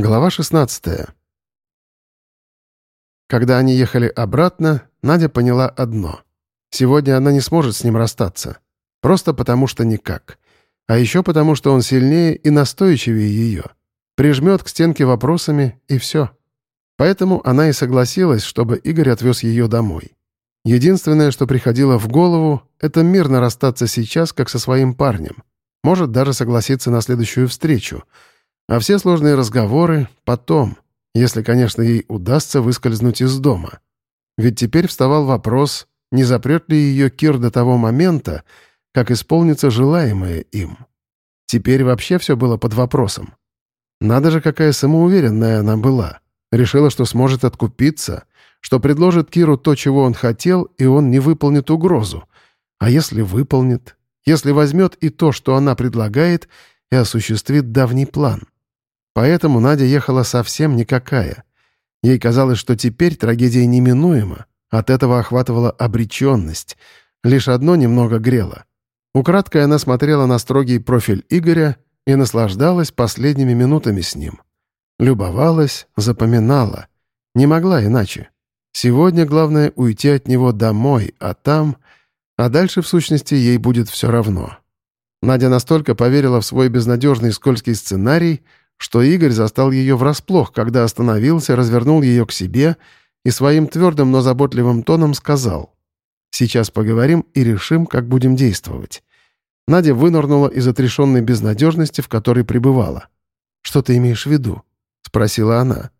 Глава 16. Когда они ехали обратно, Надя поняла одно. Сегодня она не сможет с ним расстаться. Просто потому, что никак. А еще потому, что он сильнее и настойчивее ее. Прижмет к стенке вопросами, и все. Поэтому она и согласилась, чтобы Игорь отвез ее домой. Единственное, что приходило в голову, это мирно расстаться сейчас, как со своим парнем. Может даже согласиться на следующую встречу — а все сложные разговоры потом, если, конечно, ей удастся выскользнуть из дома. Ведь теперь вставал вопрос, не запрет ли ее Кир до того момента, как исполнится желаемое им. Теперь вообще все было под вопросом. Надо же, какая самоуверенная она была. Решила, что сможет откупиться, что предложит Киру то, чего он хотел, и он не выполнит угрозу. А если выполнит? Если возьмет и то, что она предлагает, и осуществит давний план — Поэтому Надя ехала совсем никакая. Ей казалось, что теперь трагедия неминуема. От этого охватывала обреченность. Лишь одно немного грело. Украдкой она смотрела на строгий профиль Игоря и наслаждалась последними минутами с ним. Любовалась, запоминала. Не могла иначе. Сегодня главное уйти от него домой, а там... А дальше, в сущности, ей будет все равно. Надя настолько поверила в свой безнадежный скользкий сценарий, что Игорь застал ее врасплох, когда остановился, развернул ее к себе и своим твердым, но заботливым тоном сказал «Сейчас поговорим и решим, как будем действовать». Надя вынырнула из отрешенной безнадежности, в которой пребывала. «Что ты имеешь в виду?» — спросила она.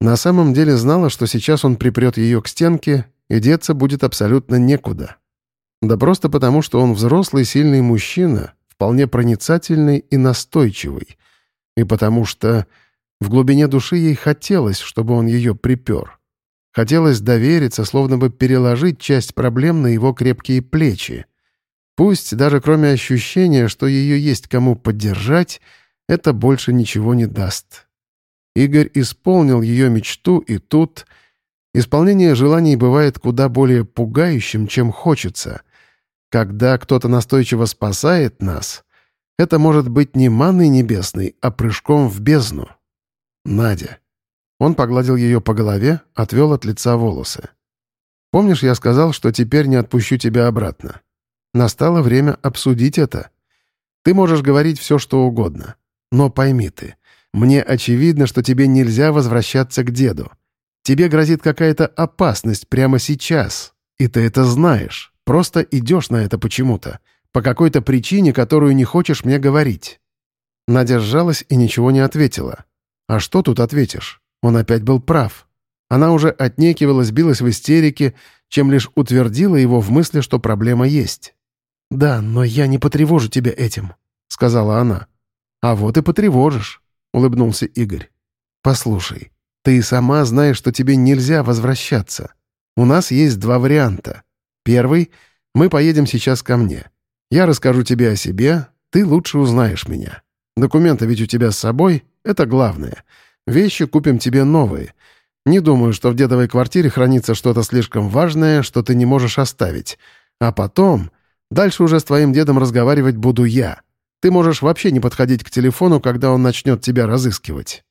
На самом деле знала, что сейчас он припрет ее к стенке, и деться будет абсолютно некуда. Да просто потому, что он взрослый, сильный мужчина, вполне проницательный и настойчивый — и потому что в глубине души ей хотелось, чтобы он ее припер. Хотелось довериться, словно бы переложить часть проблем на его крепкие плечи. Пусть даже кроме ощущения, что ее есть кому поддержать, это больше ничего не даст. Игорь исполнил ее мечту, и тут... Исполнение желаний бывает куда более пугающим, чем хочется. Когда кто-то настойчиво спасает нас, это может быть не манной небесной, а прыжком в бездну. Надя. Он погладил ее по голове, отвел от лица волосы. «Помнишь, я сказал, что теперь не отпущу тебя обратно? Настало время обсудить это. Ты можешь говорить все, что угодно. Но пойми ты, мне очевидно, что тебе нельзя возвращаться к деду. Тебе грозит какая-то опасность прямо сейчас, и ты это знаешь. Просто идешь на это почему-то. По какой-то причине, которую не хочешь мне говорить». Надя сжалась и ничего не ответила. «А что тут ответишь? Он опять был прав». Она уже отнекивалась, билась в истерике, чем лишь утвердила его в мысли, что проблема есть. «Да, но я не потревожу тебя этим», — сказала она. «А вот и потревожишь», — улыбнулся Игорь. «Послушай, ты и сама знаешь, что тебе нельзя возвращаться. У нас есть два варианта. Первый — мы поедем сейчас ко мне. Я расскажу тебе о себе, ты лучше узнаешь меня. Документы ведь у тебя с собой, это главное. Вещи купим тебе новые. Не думаю, что в дедовой квартире хранится что-то слишком важное, что ты не можешь оставить. А потом... Дальше уже с твоим дедом разговаривать буду я. Ты можешь вообще не подходить к телефону, когда он начнет тебя разыскивать».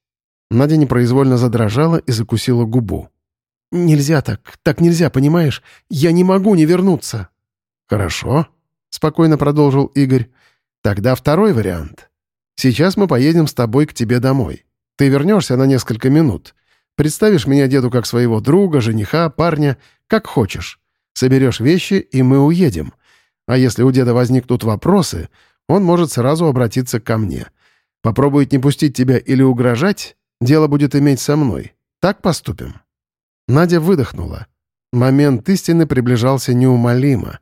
Надя непроизвольно задрожала и закусила губу. «Нельзя так, так нельзя, понимаешь? Я не могу не вернуться». «Хорошо», — спокойно продолжил Игорь. «Тогда второй вариант. Сейчас мы поедем с тобой к тебе домой. Ты вернешься на несколько минут. Представишь меня деду как своего друга, жениха, парня, как хочешь. Соберешь вещи, и мы уедем. А если у деда возникнут вопросы, он может сразу обратиться ко мне. Попробует не пустить тебя или угрожать, дело будет иметь со мной. Так поступим». Надя выдохнула. Момент истины приближался неумолимо.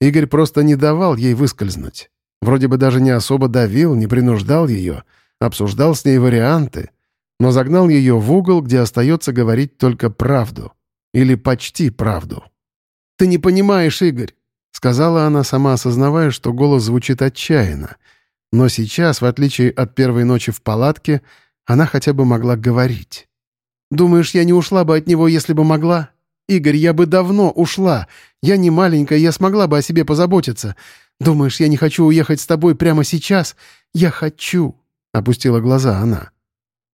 Игорь просто не давал ей выскользнуть. Вроде бы даже не особо давил, не принуждал ее, обсуждал с ней варианты, но загнал ее в угол, где остается говорить только правду. Или почти правду. «Ты не понимаешь, Игорь!» — сказала она, сама осознавая, что голос звучит отчаянно. Но сейчас, в отличие от первой ночи в палатке, она хотя бы могла говорить. «Думаешь, я не ушла бы от него, если бы могла? Игорь, я бы давно ушла. Я не маленькая, я смогла бы о себе позаботиться. Думаешь, я не хочу уехать с тобой прямо сейчас? Я хочу!» — опустила глаза она.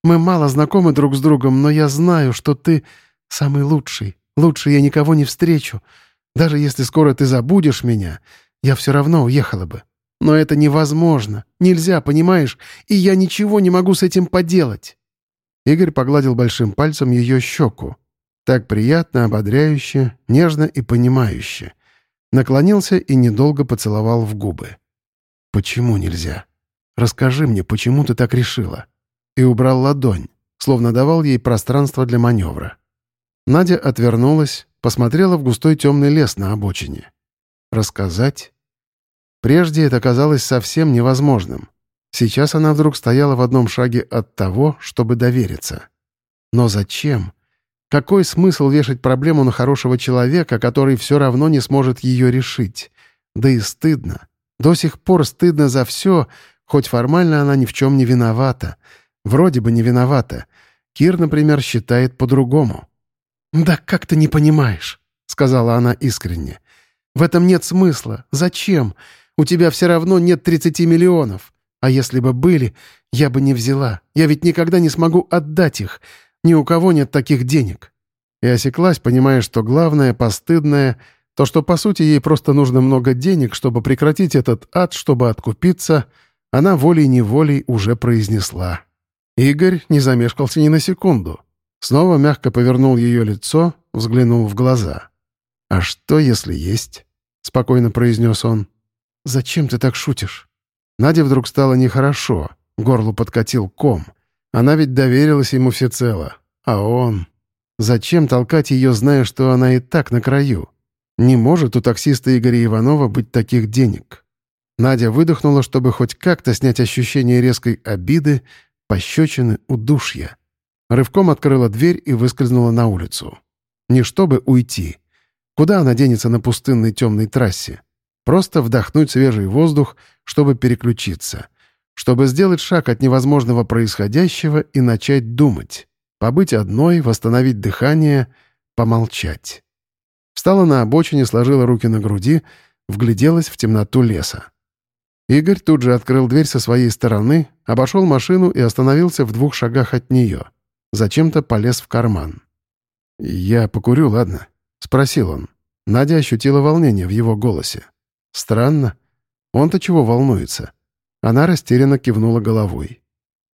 Мы мало знакомы друг с другом, но я знаю, что ты самый лучший. Лучше я никого не встречу. Даже если скоро ты забудешь меня, я все равно уехала бы. Но это невозможно. Нельзя, понимаешь? И я ничего не могу с этим поделать». Игорь погладил большим пальцем ее щеку. Так приятно, ободряюще, нежно и понимающе. Наклонился и недолго поцеловал в губы. «Почему нельзя? Расскажи мне, почему ты так решила?» И убрал ладонь, словно давал ей пространство для маневра. Надя отвернулась, посмотрела в густой темный лес на обочине. Рассказать? Прежде это казалось совсем невозможным. Сейчас она вдруг стояла в одном шаге от того, чтобы довериться. Но зачем? Какой смысл вешать проблему на хорошего человека, который все равно не сможет ее решить? Да и стыдно. До сих пор стыдно за все, хоть формально она ни в чем не виновата. Вроде бы не виновата. Кир, например, считает по-другому. «Да как ты не понимаешь?» — сказала она искренне. «В этом нет смысла. Зачем? У тебя все равно нет 30 миллионов. А если бы были, я бы не взяла. Я ведь никогда не смогу отдать их. Ни у кого нет таких денег». И осеклась, понимая, что главное, постыдное, то, что, по сути, ей просто нужно много денег, чтобы прекратить этот ад, чтобы откупиться, она волей-неволей уже произнесла. Игорь не замешкался ни на секунду. Снова мягко повернул ее лицо, взглянул в глаза. «А что, если есть?» — спокойно произнес он. «Зачем ты так шутишь?» Наде вдруг стало нехорошо, горлу подкатил ком. Она ведь доверилась ему всецело. А он... Зачем толкать ее, зная, что она и так на краю? Не может у таксиста Игоря Иванова быть таких денег. Надя выдохнула, чтобы хоть как-то снять ощущение резкой обиды, пощечины, удушья. Рывком открыла дверь и выскользнула на улицу. Не чтобы уйти. Куда она денется на пустынной темной трассе? Просто вдохнуть свежий воздух, чтобы переключиться. Чтобы сделать шаг от невозможного происходящего и начать думать. Побыть одной, восстановить дыхание, помолчать. Встала на обочине, сложила руки на груди, вгляделась в темноту леса. Игорь тут же открыл дверь со своей стороны, обошел машину и остановился в двух шагах от нее. Зачем-то полез в карман. «Я покурю, ладно?» — спросил он. Надя ощутила волнение в его голосе. «Странно. Он-то чего волнуется?» Она растерянно кивнула головой.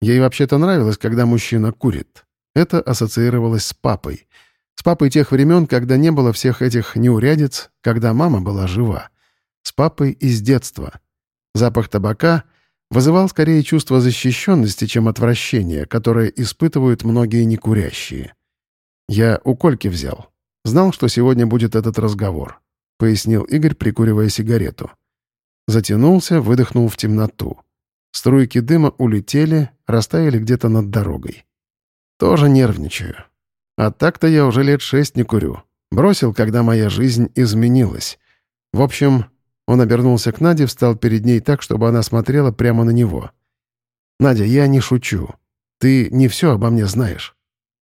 Ей вообще-то нравилось, когда мужчина курит. Это ассоциировалось с папой. С папой тех времен, когда не было всех этих неурядиц, когда мама была жива. С папой из детства. Запах табака — вызывал скорее чувство защищенности, чем отвращение, которое испытывают многие некурящие. «Я у Кольки взял. Знал, что сегодня будет этот разговор», — пояснил Игорь, прикуривая сигарету. Затянулся, выдохнул в темноту. Струйки дыма улетели, растаяли где-то над дорогой. «Тоже нервничаю. А так-то я уже лет шесть не курю. Бросил, когда моя жизнь изменилась. В общем, он обернулся к Наде, встал перед ней так, чтобы она смотрела прямо на него. «Надя, я не шучу. Ты не все обо мне знаешь».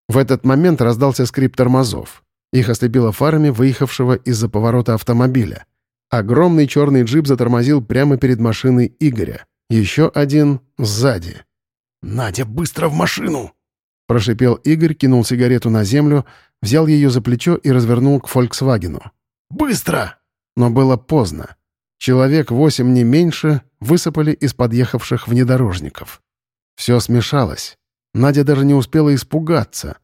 В этот момент раздался скрип тормозов. Их ослепило фарами выехавшего из-за поворота автомобиля. Огромный черный джип затормозил прямо перед машиной Игоря. Еще один сзади. «Надя, быстро в машину!» Прошипел Игорь, кинул сигарету на землю, взял ее за плечо и развернул к «Фольксвагену». «Быстро!» Но было поздно. Человек восемь не меньше высыпали из подъехавших внедорожников. Все смешалось. Надя даже не успела испугаться.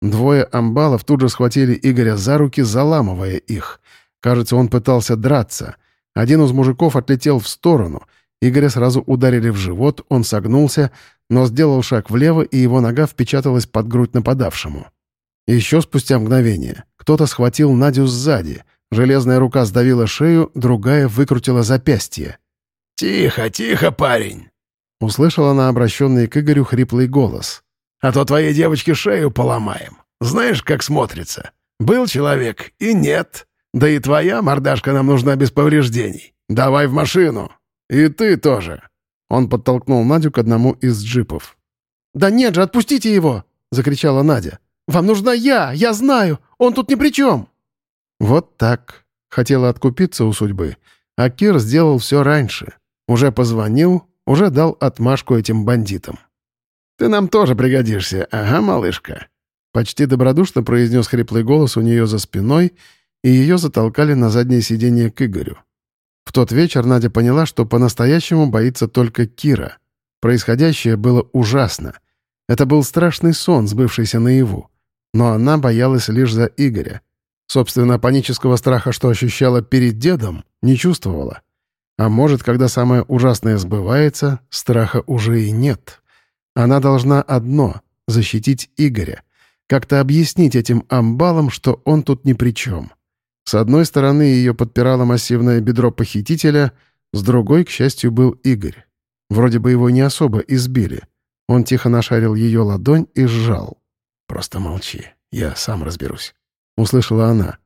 Двое амбалов тут же схватили Игоря за руки, заламывая их. Кажется, он пытался драться. Один из мужиков отлетел в сторону. Игоря сразу ударили в живот, он согнулся, но сделал шаг влево, и его нога впечаталась под грудь нападавшему. Еще спустя мгновение кто-то схватил Надю сзади — Железная рука сдавила шею, другая выкрутила запястье. «Тихо, тихо, парень!» Услышала она обращенный к Игорю хриплый голос. «А то твоей девочке шею поломаем. Знаешь, как смотрится? Был человек и нет. Да и твоя мордашка нам нужна без повреждений. Давай в машину. И ты тоже». Он подтолкнул Надю к одному из джипов. «Да нет же, отпустите его!» — закричала Надя. «Вам нужна я! Я знаю! Он тут ни при чем!» Вот так. Хотела откупиться у судьбы. А Кир сделал все раньше. Уже позвонил, уже дал отмашку этим бандитам. Ты нам тоже пригодишься, ага, малышка?» Почти добродушно произнес хриплый голос у нее за спиной, и ее затолкали на заднее сиденье к Игорю. В тот вечер Надя поняла, что по-настоящему боится только Кира. Происходящее было ужасно. Это был страшный сон, сбывшийся наяву. Но она боялась лишь за Игоря. Собственно, панического страха, что ощущала перед дедом, не чувствовала. А может, когда самое ужасное сбывается, страха уже и нет. Она должна одно — защитить Игоря. Как-то объяснить этим амбалам, что он тут ни при чем. С одной стороны ее подпирало массивное бедро похитителя, с другой, к счастью, был Игорь. Вроде бы его не особо избили. Он тихо нашарил ее ладонь и сжал. «Просто молчи, я сам разберусь», — услышала она.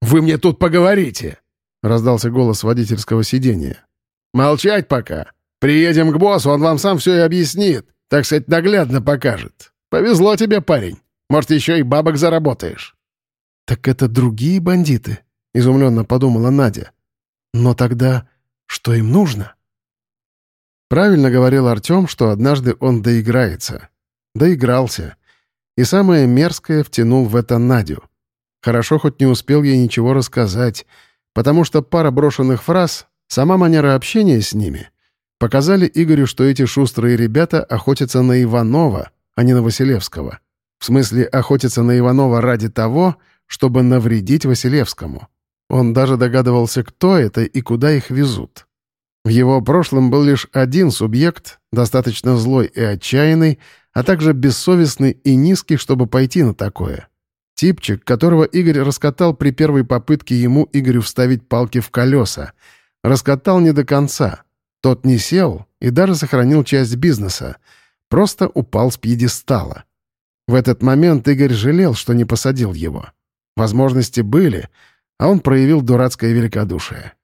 «Вы мне тут поговорите!» — раздался голос водительского сидения. «Молчать пока. Приедем к боссу, он вам сам все и объяснит. Так сказать, наглядно покажет. Повезло тебе, парень. Может, еще и бабок заработаешь». «Так это другие бандиты?» — изумленно подумала Надя. «Но тогда что им нужно?» Правильно говорил Артем, что однажды он доиграется. Доигрался. И самое мерзкое втянул в это Надю. Хорошо хоть не успел ей ничего рассказать, потому что пара брошенных фраз, сама манера общения с ними, показали Игорю, что эти шустрые ребята охотятся на Иванова, а не на Василевского. В смысле, охотятся на Иванова ради того, чтобы навредить Василевскому. Он даже догадывался, кто это и куда их везут. В его прошлом был лишь один субъект, достаточно злой и отчаянный, а также бессовестный и низкий, чтобы пойти на такое. Типчик, которого Игорь раскатал при первой попытке ему, Игорю, вставить палки в колеса. Раскатал не до конца. Тот не сел и даже сохранил часть бизнеса. Просто упал с пьедестала. В этот момент Игорь жалел, что не посадил его. Возможности были, а он проявил дурацкое великодушие.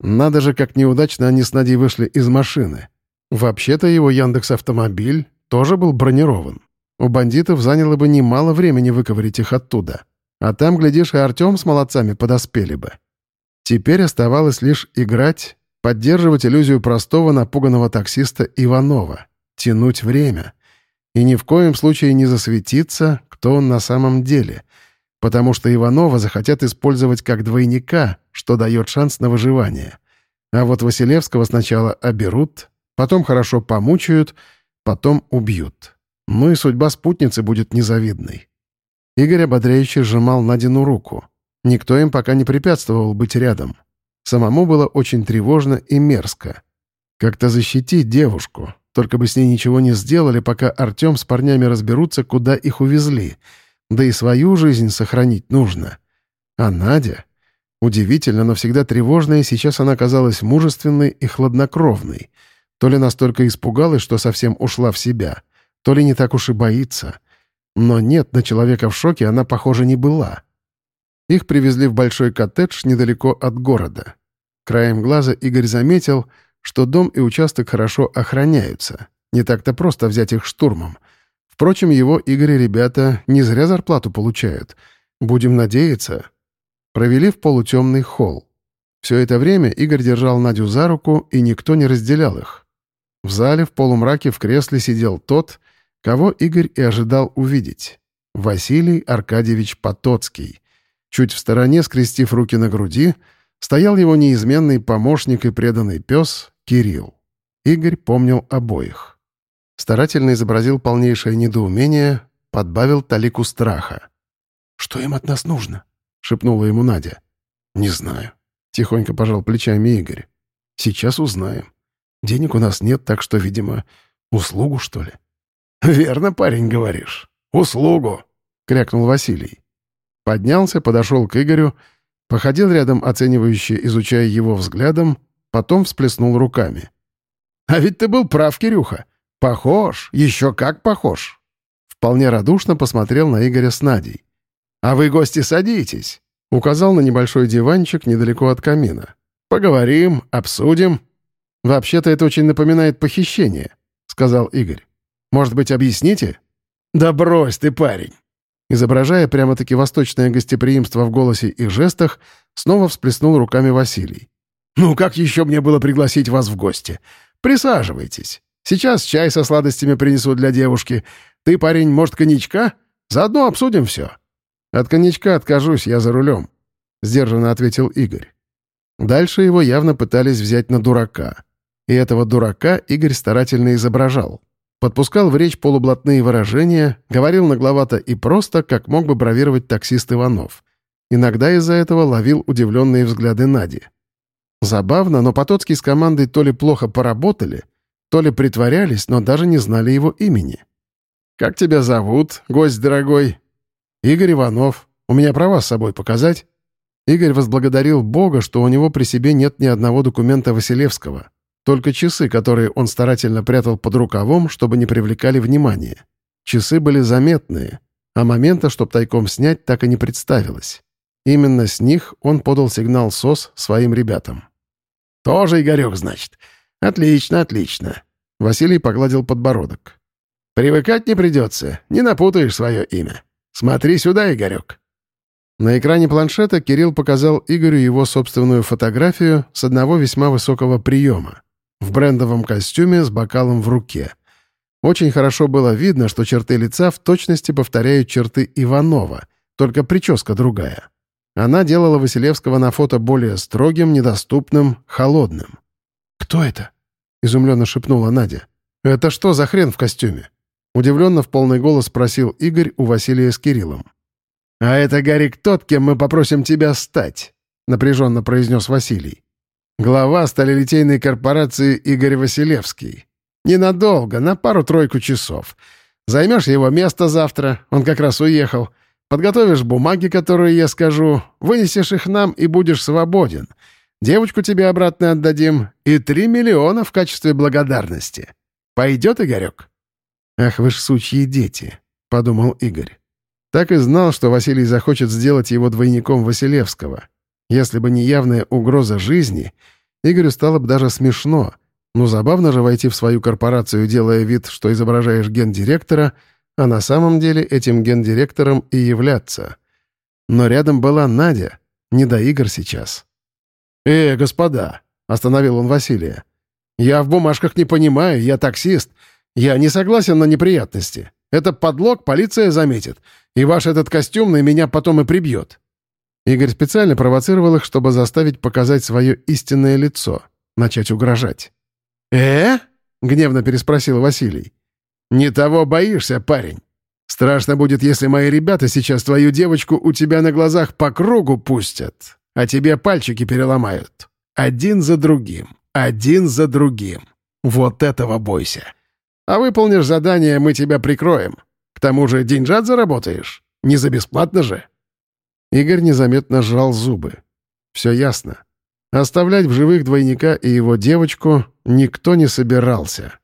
Надо же, как неудачно они с Надей вышли из машины. Вообще-то его Яндекс-автомобиль тоже был бронирован. У бандитов заняло бы немало времени выковырить их оттуда. А там, глядишь, и Артем с молодцами подоспели бы. Теперь оставалось лишь играть, поддерживать иллюзию простого напуганного таксиста Иванова, тянуть время. И ни в коем случае не засветиться, кто он на самом деле, потому что Иванова захотят использовать как двойника, что дает шанс на выживание. А вот Василевского сначала оберут, потом хорошо помучают, потом убьют. Ну и судьба спутницы будет незавидной. Игорь ободряюще сжимал Надину руку. Никто им пока не препятствовал быть рядом. Самому было очень тревожно и мерзко. Как-то защитить девушку, только бы с ней ничего не сделали, пока Артем с парнями разберутся, куда их увезли. Да и свою жизнь сохранить нужно. А Надя... Удивительно, но всегда тревожная, сейчас она казалась мужественной и хладнокровной. То ли настолько испугалась, что совсем ушла в себя, то ли не так уж и боится. Но нет, на человека в шоке она, похоже, не была. Их привезли в большой коттедж недалеко от города. Краем глаза Игорь заметил, что дом и участок хорошо охраняются. Не так-то просто взять их штурмом. Впрочем, его Игорь и ребята не зря зарплату получают. Будем надеяться. Провели в полутемный холл. Все это время Игорь держал Надю за руку, и никто не разделял их. В зале в полумраке в кресле сидел тот, кого Игорь и ожидал увидеть. Василий Аркадьевич Потоцкий. Чуть в стороне, скрестив руки на груди, стоял его неизменный помощник и преданный пес Кирилл. Игорь помнил обоих. Старательно изобразил полнейшее недоумение, подбавил талику страха. «Что им от нас нужно?» — шепнула ему Надя. «Не знаю», — тихонько пожал плечами Игорь. «Сейчас узнаем. Денег у нас нет, так что, видимо, услугу, что ли?» «Верно, парень, говоришь. Услугу!» — крякнул Василий. Поднялся, подошел к Игорю, походил рядом оценивающе, изучая его взглядом, потом всплеснул руками. «А ведь ты был прав, Кирюха. Похож, еще как похож!» Вполне радушно посмотрел на Игоря с Надей. «А вы, гости, садитесь!» Указал на небольшой диванчик недалеко от камина. «Поговорим, обсудим». «Вообще-то это очень напоминает похищение», — сказал Игорь. Может быть, объясните?» «Да брось ты, парень!» Изображая прямо-таки восточное гостеприимство в голосе и жестах, снова всплеснул руками Василий. «Ну, как еще мне было пригласить вас в гости? Присаживайтесь. Сейчас чай со сладостями принесу для девушки. Ты, парень, может, коньячка? Заодно обсудим все». «От коньячка откажусь, я за рулем», — сдержанно ответил Игорь. Дальше его явно пытались взять на дурака. И этого дурака Игорь старательно изображал. Подпускал в речь полублатные выражения, говорил нагловато и просто, как мог бы бравировать таксист Иванов. Иногда из-за этого ловил удивленные взгляды Нади. Забавно, но Потоцкий с командой то ли плохо поработали, то ли притворялись, но даже не знали его имени. «Как тебя зовут, гость дорогой?» «Игорь Иванов. У меня права с собой показать?» Игорь возблагодарил Бога, что у него при себе нет ни одного документа Василевского. Только часы, которые он старательно прятал под рукавом, чтобы не привлекали внимания. Часы были заметные, а момента, чтоб тайком снять, так и не представилось. Именно с них он подал сигнал СОС своим ребятам. «Тоже Игорек, значит. Отлично, отлично». Василий погладил подбородок. «Привыкать не придется, не напутаешь свое имя. Смотри сюда, Игорек». На экране планшета Кирилл показал Игорю его собственную фотографию с одного весьма высокого приема. В брендовом костюме с бокалом в руке. Очень хорошо было видно, что черты лица в точности повторяют черты Иванова, только прическа другая. Она делала Василевского на фото более строгим, недоступным, холодным. «Кто это?» — изумленно шепнула Надя. «Это что за хрен в костюме?» Удивленно в полный голос спросил Игорь у Василия с Кириллом. «А это, Гарик, тот, кем мы попросим тебя стать», — напряженно произнес Василий. «Глава сталелитейной корпорации Игорь Василевский. Ненадолго, на пару-тройку часов. Займешь его место завтра, он как раз уехал. Подготовишь бумаги, которые я скажу, вынесешь их нам и будешь свободен. Девочку тебе обратно отдадим и три миллиона в качестве благодарности. Пойдет, Игорек?» «Ах вы ж сучьи дети», — подумал Игорь. Так и знал, что Василий захочет сделать его двойником Василевского. Если бы не явная угроза жизни, Игорю стало бы даже смешно. Ну, забавно же войти в свою корпорацию, делая вид, что изображаешь гендиректора, а на самом деле этим гендиректором и являться. Но рядом была Надя, не до игр сейчас. «Э, господа!» — остановил он Василия. «Я в бумажках не понимаю, я таксист. Я не согласен на неприятности. Это подлог полиция заметит, и ваш этот костюмный меня потом и прибьет». Игорь специально провоцировал их, чтобы заставить показать свое истинное лицо, начать угрожать. «Э?» — гневно переспросил Василий. «Не того боишься, парень. Страшно будет, если мои ребята сейчас твою девочку у тебя на глазах по кругу пустят, а тебе пальчики переломают. Один за другим, один за другим. Вот этого бойся. А выполнишь задание, мы тебя прикроем. К тому же деньжат заработаешь. Не за бесплатно же». Игорь незаметно сжал зубы. «Все ясно. Оставлять в живых двойника и его девочку никто не собирался».